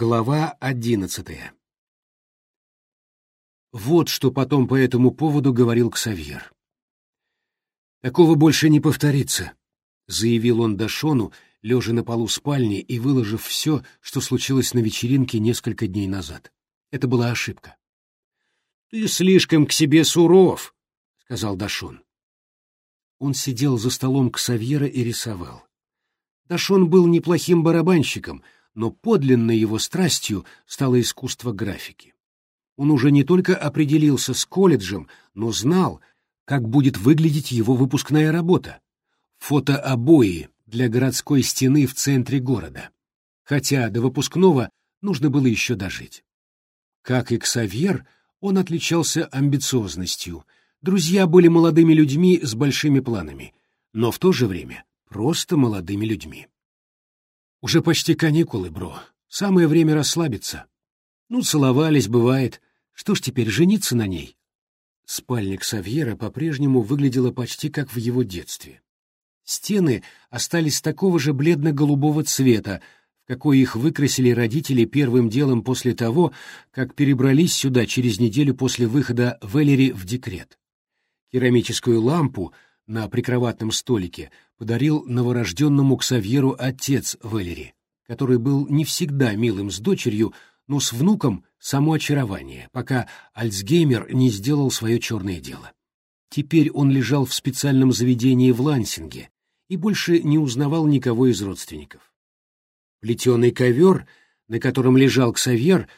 Глава одиннадцатая Вот что потом по этому поводу говорил Ксавьер. «Такого больше не повторится», — заявил он Дашону, лежа на полу спальни и выложив все, что случилось на вечеринке несколько дней назад. Это была ошибка. «Ты слишком к себе суров», — сказал Дашон. Он сидел за столом Ксавьера и рисовал. Дашон был неплохим барабанщиком — но подлинной его страстью стало искусство графики. Он уже не только определился с колледжем, но знал, как будет выглядеть его выпускная работа — фотообои для городской стены в центре города. Хотя до выпускного нужно было еще дожить. Как и Ксавьер, он отличался амбициозностью. Друзья были молодыми людьми с большими планами, но в то же время просто молодыми людьми. Уже почти каникулы, бро. Самое время расслабиться. Ну, целовались, бывает. Что ж теперь, жениться на ней? Спальник Савьера по-прежнему выглядела почти как в его детстве. Стены остались такого же бледно-голубого цвета, в какой их выкрасили родители первым делом после того, как перебрались сюда через неделю после выхода Веллери в декрет. Керамическую лампу на прикроватном столике подарил новорожденному Ксавьеру отец Валери, который был не всегда милым с дочерью, но с внуком само очарование, пока Альцгеймер не сделал свое черное дело. Теперь он лежал в специальном заведении в Лансинге и больше не узнавал никого из родственников. Плетеный ковер, на котором лежал Ксавьер,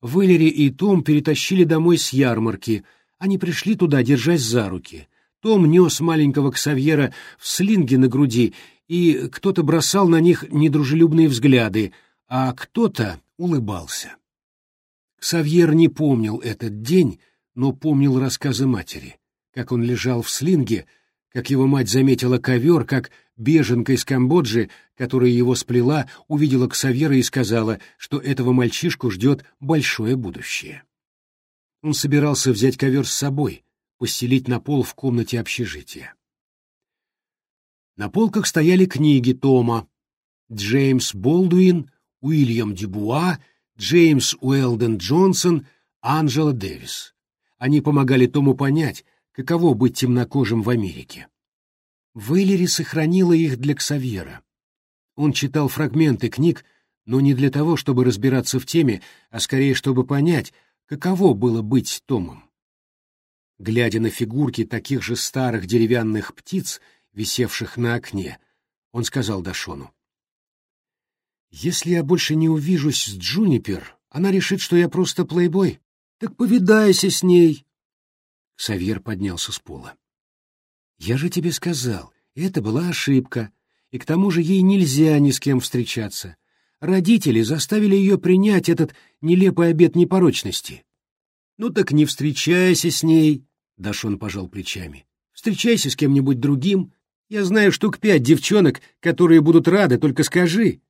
Валери и Том перетащили домой с ярмарки, они пришли туда, держась за руки — том нес маленького Ксавьера в слинге на груди, и кто-то бросал на них недружелюбные взгляды, а кто-то улыбался. Ксавьер не помнил этот день, но помнил рассказы матери, как он лежал в слинге, как его мать заметила ковер, как беженка из Камбоджи, которая его сплела, увидела Ксавьера и сказала, что этого мальчишку ждет большое будущее. Он собирался взять ковер с собой, постелить на пол в комнате общежития. На полках стояли книги Тома, Джеймс Болдуин, Уильям Дюбуа, Джеймс Уэлден Джонсон, Анджела Дэвис. Они помогали Тому понять, каково быть темнокожим в Америке. Вейлери сохранила их для Ксавьера. Он читал фрагменты книг, но не для того, чтобы разбираться в теме, а скорее, чтобы понять, каково было быть Томом. Глядя на фигурки таких же старых деревянных птиц, висевших на окне, он сказал Дашону. «Если я больше не увижусь с Джунипер, она решит, что я просто плейбой. Так повидайся с ней!» Савьер поднялся с пола. «Я же тебе сказал, это была ошибка, и к тому же ей нельзя ни с кем встречаться. Родители заставили ее принять этот нелепый обет непорочности. Ну так не встречайся с ней, Дашон пожал плечами. «Встречайся с кем-нибудь другим. Я знаю штук пять девчонок, которые будут рады, только скажи».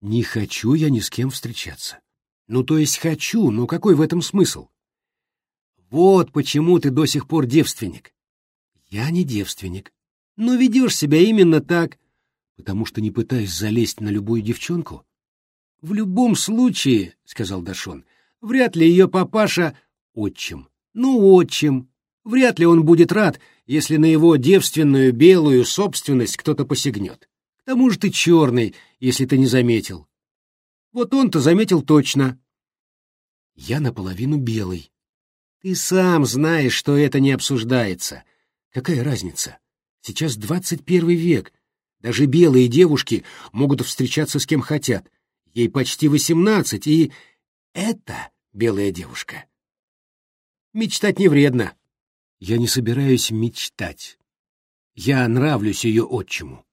«Не хочу я ни с кем встречаться». «Ну, то есть хочу, но какой в этом смысл?» «Вот почему ты до сих пор девственник». «Я не девственник». «Но ведешь себя именно так». «Потому что не пытаюсь залезть на любую девчонку?» «В любом случае», — сказал Дашон, — «вряд ли ее папаша отчим». «Ну, отчим. Вряд ли он будет рад, если на его девственную белую собственность кто-то посягнет. К тому же ты черный, если ты не заметил. Вот он-то заметил точно. Я наполовину белый. Ты сам знаешь, что это не обсуждается. Какая разница? Сейчас двадцать первый век. Даже белые девушки могут встречаться с кем хотят. Ей почти восемнадцать, и это белая девушка. Мечтать не вредно. Я не собираюсь мечтать. Я нравлюсь ее отчиму.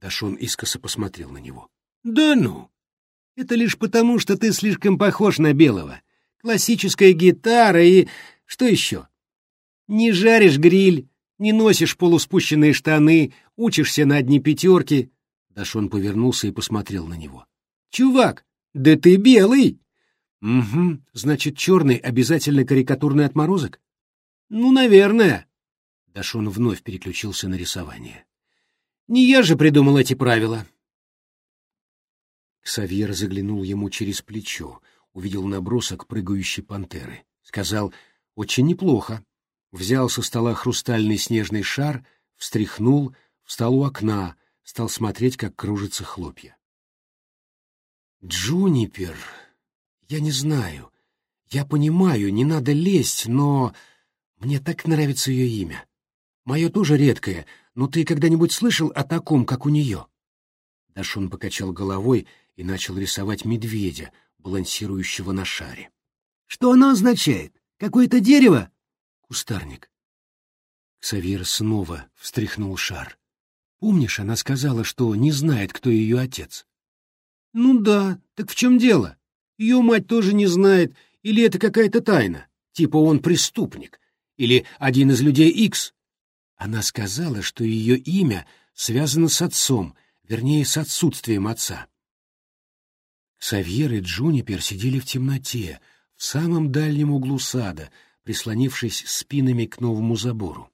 Дашон искоса посмотрел на него. Да ну! Это лишь потому, что ты слишком похож на белого. Классическая гитара и... Что еще? Не жаришь гриль, не носишь полуспущенные штаны, учишься на одни пятерки. Дашон повернулся и посмотрел на него. Чувак, да ты белый! Угу, значит, черный обязательно карикатурный отморозок? Ну, наверное. Дашон вновь переключился на рисование. Не я же придумал эти правила. Ксавьер заглянул ему через плечо, увидел набросок прыгающей пантеры. Сказал «Очень неплохо». Взял со стола хрустальный снежный шар, встряхнул, встал у окна, стал смотреть, как кружатся хлопья. «Джунипер, я не знаю. Я понимаю, не надо лезть, но мне так нравится ее имя. Мое тоже редкое, но ты когда-нибудь слышал о таком, как у нее?» Дашон покачал головой и начал рисовать медведя, балансирующего на шаре. «Что оно означает? Какое-то дерево?» «Кустарник». Ксавир снова встряхнул шар. «Помнишь, она сказала, что не знает, кто ее отец?» «Ну да, так в чем дело? Ее мать тоже не знает, или это какая-то тайна? Типа он преступник, или один из людей Икс?» Она сказала, что ее имя связано с отцом, вернее, с отсутствием отца. Савьер и Джунипер сидели в темноте, в самом дальнем углу сада, прислонившись спинами к новому забору.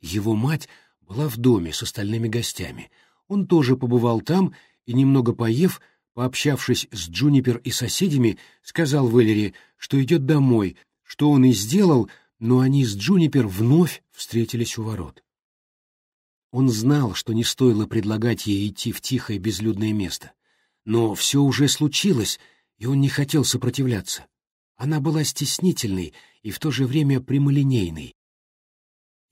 Его мать была в доме с остальными гостями. Он тоже побывал там и, немного поев, пообщавшись с Джунипер и соседями, сказал Валери, что идет домой, что он и сделал, но они с Джунипер вновь встретились у ворот. Он знал, что не стоило предлагать ей идти в тихое безлюдное место. Но все уже случилось, и он не хотел сопротивляться. Она была стеснительной и в то же время прямолинейной.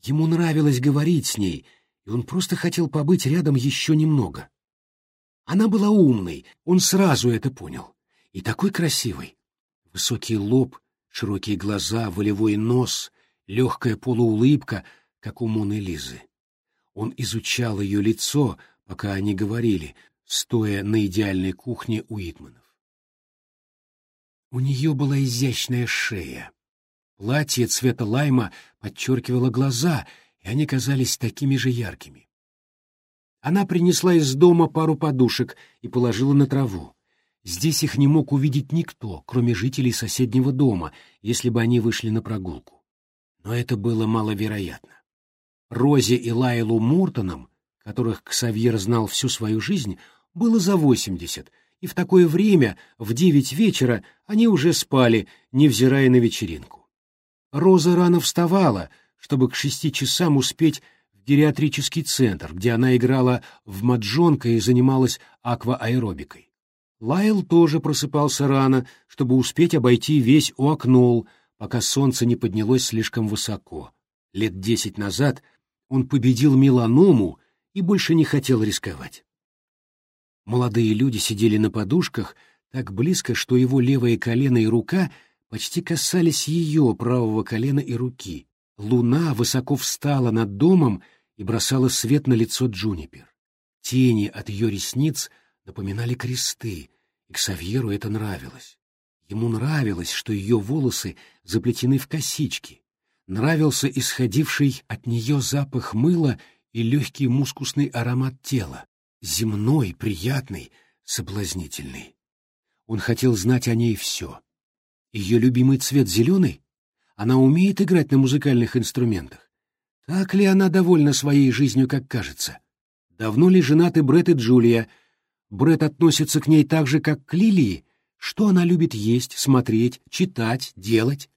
Ему нравилось говорить с ней, и он просто хотел побыть рядом еще немного. Она была умной, он сразу это понял. И такой красивой. Высокий лоб, широкие глаза, волевой нос, легкая полуулыбка, как у Моны Лизы. Он изучал ее лицо, пока они говорили, стоя на идеальной кухне Уитманов. У нее была изящная шея. Платье цвета лайма подчеркивало глаза, и они казались такими же яркими. Она принесла из дома пару подушек и положила на траву. Здесь их не мог увидеть никто, кроме жителей соседнего дома, если бы они вышли на прогулку. Но это было маловероятно. Розе и Лайлу Муртонам, которых Ксавьер знал всю свою жизнь, было за восемьдесят, и в такое время, в девять вечера, они уже спали, невзирая на вечеринку. Роза рано вставала, чтобы к шести часам успеть в гериатрический центр, где она играла в маджонка и занималась аквааэробикой. Лайл тоже просыпался рано, чтобы успеть обойти весь Уакнол, пока солнце не поднялось слишком высоко. Лет десять назад он победил меланому и больше не хотел рисковать. Молодые люди сидели на подушках так близко, что его левое колено и рука почти касались ее правого колена и руки. Луна высоко встала над домом и бросала свет на лицо Джунипер. Тени от ее ресниц напоминали кресты, и Ксавьеру это нравилось. Ему нравилось, что ее волосы заплетены в косички. Нравился исходивший от нее запах мыла и легкий мускусный аромат тела земной, приятный, соблазнительный. Он хотел знать о ней все. Ее любимый цвет зеленый? Она умеет играть на музыкальных инструментах. Так ли она довольна своей жизнью, как кажется? Давно ли женаты Брэд и Джулия? Брэд относится к ней так же, как к Лилии? Что она любит есть, смотреть, читать, делать?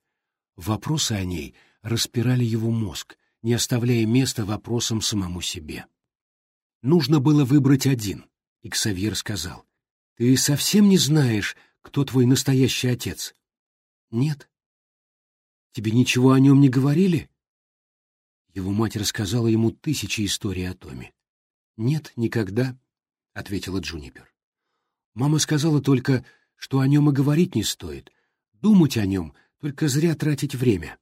Вопросы о ней распирали его мозг, не оставляя места вопросам самому себе. Нужно было выбрать один, и Ксавьер сказал, «Ты совсем не знаешь, кто твой настоящий отец?» «Нет». «Тебе ничего о нем не говорили?» Его мать рассказала ему тысячи историй о Томе. «Нет, никогда», — ответила Джунипер. «Мама сказала только, что о нем и говорить не стоит. Думать о нем — только зря тратить время».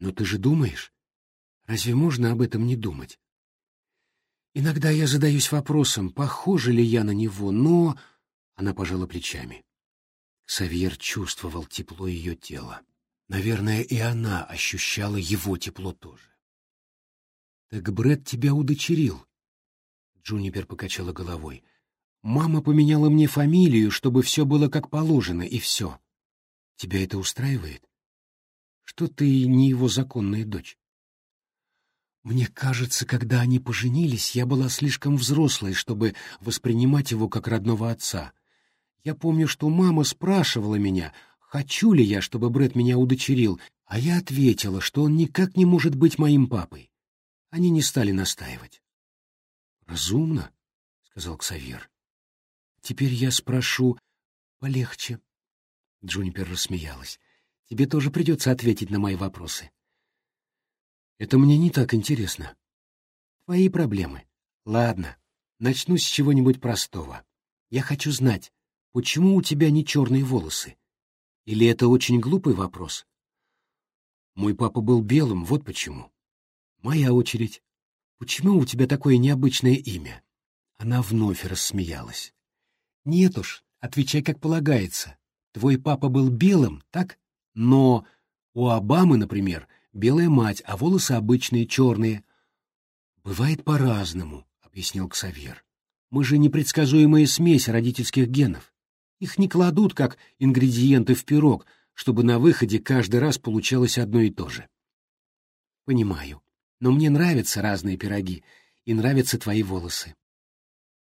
«Но ты же думаешь? Разве можно об этом не думать?» Иногда я задаюсь вопросом, похожа ли я на него, но... Она пожала плечами. Савьер чувствовал тепло ее тела. Наверное, и она ощущала его тепло тоже. «Так Брэд тебя удочерил?» Джунипер покачала головой. «Мама поменяла мне фамилию, чтобы все было как положено, и все. Тебя это устраивает? Что ты не его законная дочь?» Мне кажется, когда они поженились, я была слишком взрослой, чтобы воспринимать его как родного отца. Я помню, что мама спрашивала меня, хочу ли я, чтобы Брэд меня удочерил, а я ответила, что он никак не может быть моим папой. Они не стали настаивать. «Разумно», — сказал Ксавьер. «Теперь я спрошу полегче». Джунипер рассмеялась. «Тебе тоже придется ответить на мои вопросы». Это мне не так интересно. Твои проблемы. Ладно, начну с чего-нибудь простого. Я хочу знать, почему у тебя не черные волосы? Или это очень глупый вопрос? Мой папа был белым, вот почему. Моя очередь. Почему у тебя такое необычное имя? Она вновь рассмеялась. Нет уж, отвечай как полагается. Твой папа был белым, так? Но у Обамы, например, — белая мать, а волосы обычные, черные. — Бывает по-разному, — объяснил Ксавьер. — Мы же непредсказуемая смесь родительских генов. Их не кладут как ингредиенты в пирог, чтобы на выходе каждый раз получалось одно и то же. — Понимаю, но мне нравятся разные пироги, и нравятся твои волосы.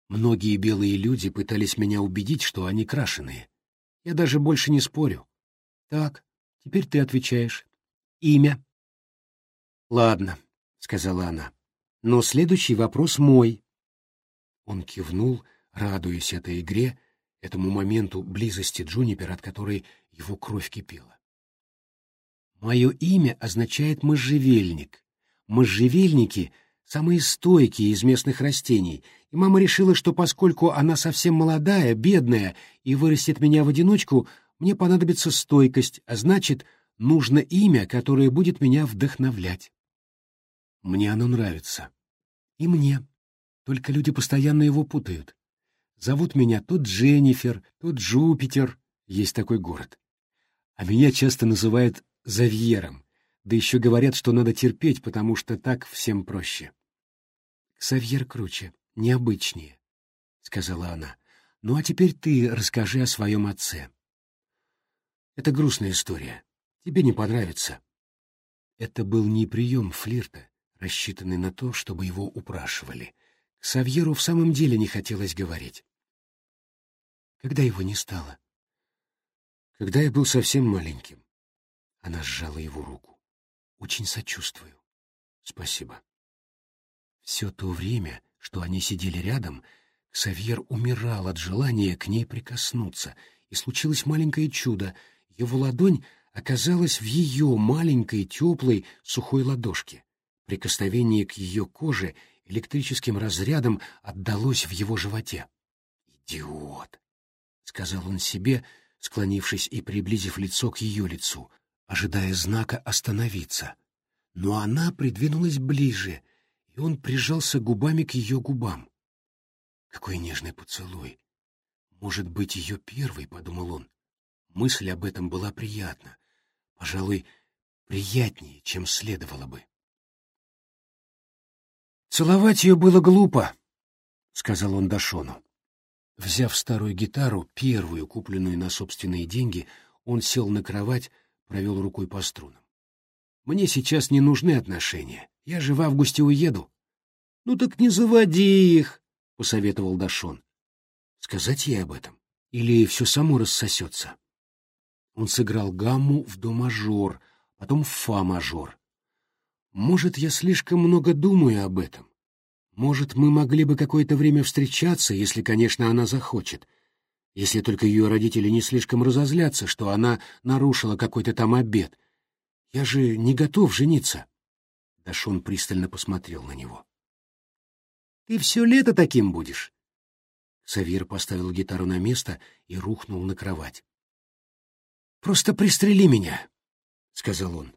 Многие белые люди пытались меня убедить, что они крашеные. Я даже больше не спорю. Так, теперь ты отвечаешь. Имя. «Ладно», — сказала она, — «но следующий вопрос мой». Он кивнул, радуясь этой игре, этому моменту близости Джунипер, от которой его кровь кипела. «Мое имя означает можжевельник. Можжевельники — самые стойкие из местных растений, и мама решила, что поскольку она совсем молодая, бедная и вырастет меня в одиночку, мне понадобится стойкость, а значит, нужно имя, которое будет меня вдохновлять. Мне оно нравится. И мне. Только люди постоянно его путают. Зовут меня то Дженнифер, то Джупитер. Есть такой город. А меня часто называют Завьером. Да еще говорят, что надо терпеть, потому что так всем проще. Савьер круче, необычнее, — сказала она. Ну а теперь ты расскажи о своем отце. Это грустная история. Тебе не понравится. Это был не прием флирта рассчитанный на то, чтобы его упрашивали. К Савьеру в самом деле не хотелось говорить. Когда его не стало? Когда я был совсем маленьким. Она сжала его руку. Очень сочувствую. Спасибо. Все то время, что они сидели рядом, Ксавьер умирал от желания к ней прикоснуться, и случилось маленькое чудо. Его ладонь оказалась в ее маленькой, теплой, сухой ладошке. Прикосновение к ее коже электрическим разрядом отдалось в его животе. «Идиот!» — сказал он себе, склонившись и приблизив лицо к ее лицу, ожидая знака «остановиться». Но она придвинулась ближе, и он прижался губами к ее губам. Какой нежный поцелуй! Может быть, ее первый, — подумал он. Мысль об этом была приятна, пожалуй, приятнее, чем следовало бы. «Целовать ее было глупо», — сказал он Дашону. Взяв старую гитару, первую, купленную на собственные деньги, он сел на кровать, провел рукой по струнам. «Мне сейчас не нужны отношения. Я же в августе уеду». «Ну так не заводи их», — посоветовал Дашон. «Сказать ей об этом? Или все само рассосется?» Он сыграл гамму в до-мажор, потом в фа-мажор. Может, я слишком много думаю об этом. Может, мы могли бы какое-то время встречаться, если, конечно, она захочет. Если только ее родители не слишком разозлятся, что она нарушила какой-то там обед. Я же не готов жениться. Дашон пристально посмотрел на него. «Ты все лето таким будешь?» Савир поставил гитару на место и рухнул на кровать. «Просто пристрели меня», — сказал он.